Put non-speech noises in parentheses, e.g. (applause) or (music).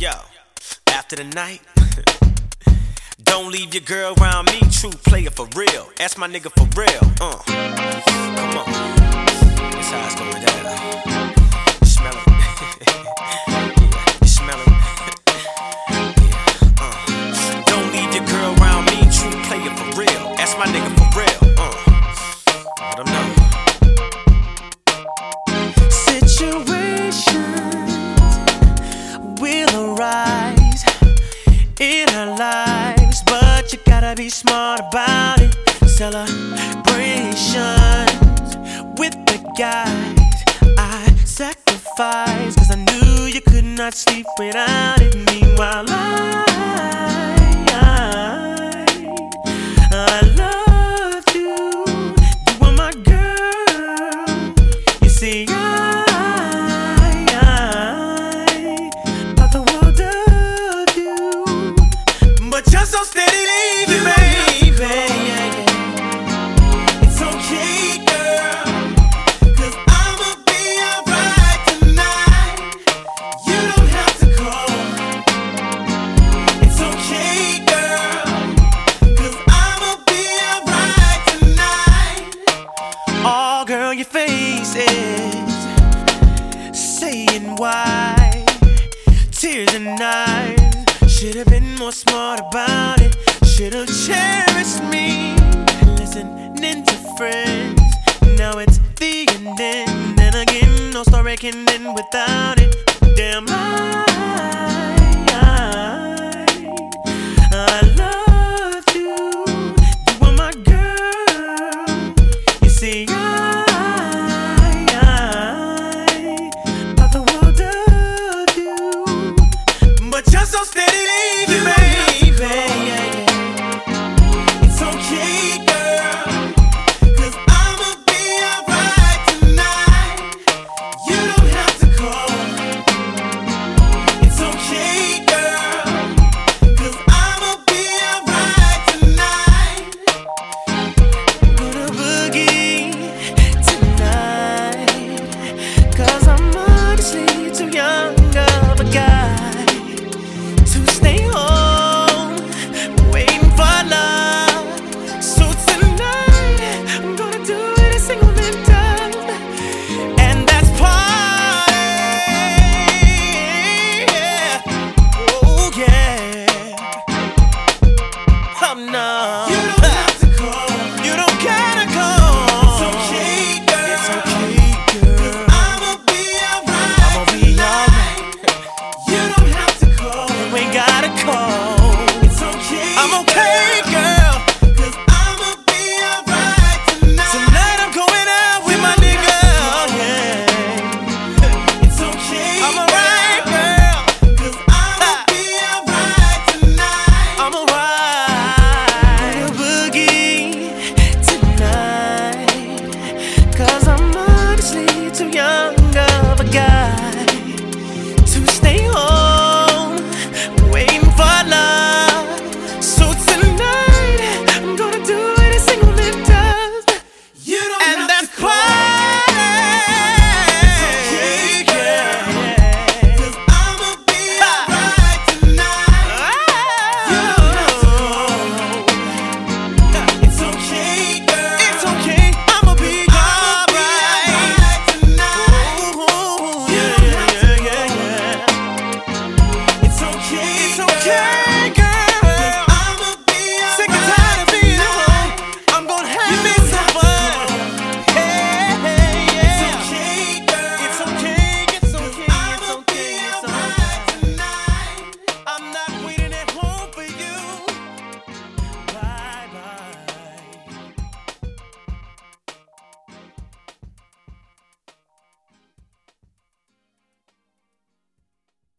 Yo, after the night. (laughs) Don't leave your girl around me, true player for real. That's my nigga for real. Uh, come on, that's how it's going down. You smell it, (laughs) yeah, you smell it, (laughs) yeah. Uh. Don't leave your girl around me, true player for real. That's my nigga. gotta be smart about it. Celebrations with the guys I sacrificed, cause I knew you could not sleep without it. on your faces, saying why. Tears and eyes. Should have been more smart about it. Should have cherished me. Listening to friends. Now it's the ending. Then again, no story can end without it. Damn. I